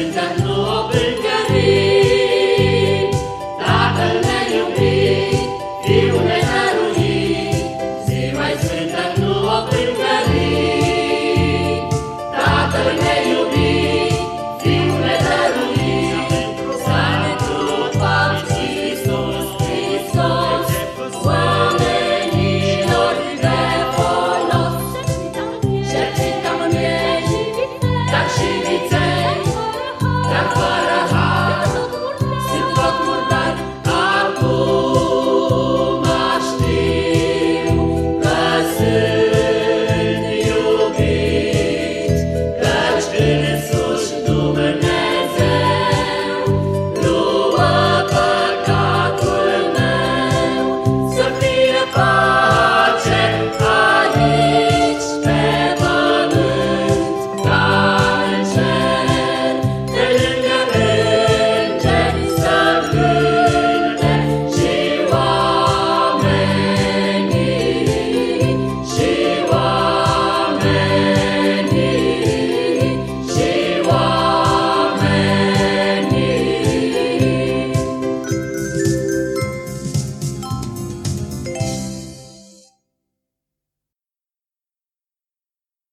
Satan